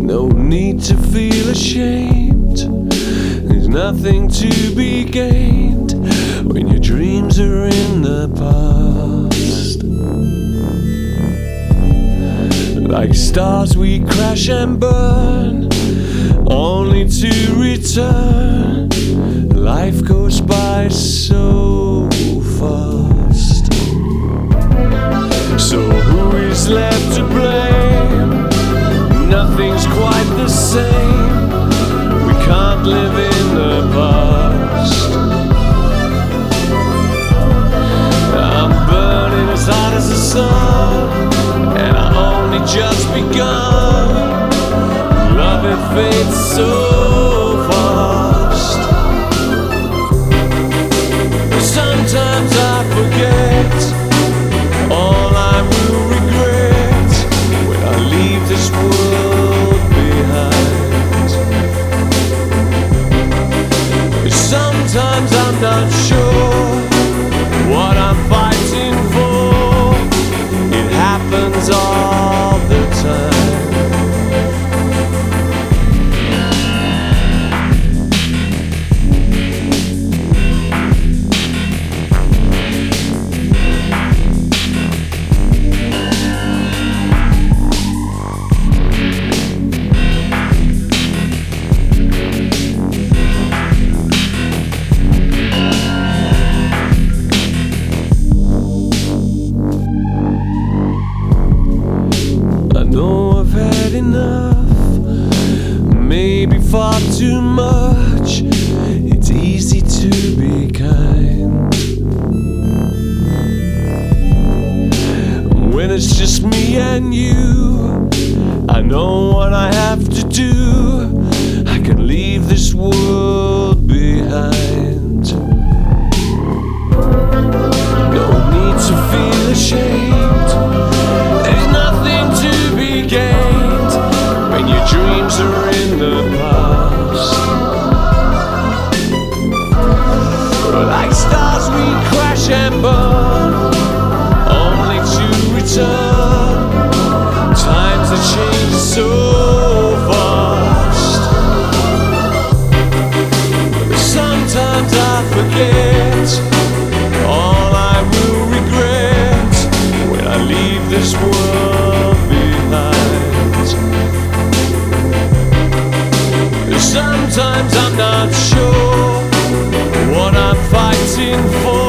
No need to feel ashamed. Nothing to be gained when your dreams are in the past. Like stars, we crash and burn, only to return. Life goes by so fades so fast. Sometimes I forget all I will regret when I leave this world behind. Sometimes I'm not sure what I'm fighting for. It happens all enough, maybe far too much. It's easy to be kind when it's just me and you. I know what I have to do. Dreams are in the Sometimes I'm not sure what I'm fighting for.